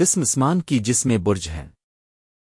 قسم اسمان کی جس میں برج ہیں۔